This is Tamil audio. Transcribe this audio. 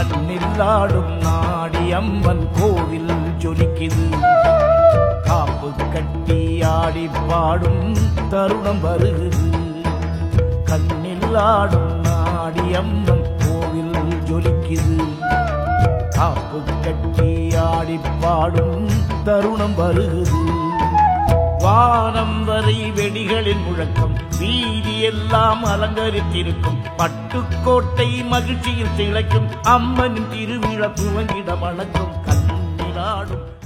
கண்ணில்லாடும் நாடி அம்மன் கோவில் ஜொலிக்குது. காப்பு கட்டி ஆடி பாடும் தருணம் வருகுது. கண்ணில்லாடும் நாடி அம்மன் கோவில் ஜொலிக்குது. காப்பு கட்டி ஆடி பாடும் தருணம் வருகுது. வானம் வரை வெடிகளின் முழக்கம். வீதி எல்லாம் அலங்கரித்திருக்கும். பட்டுக்கோட்டை மகிழ்ச்சியில் திளைக்கும். அம்மனின் திருவிழா துவங்கிட வணக்கம். கண்ணிலாடும்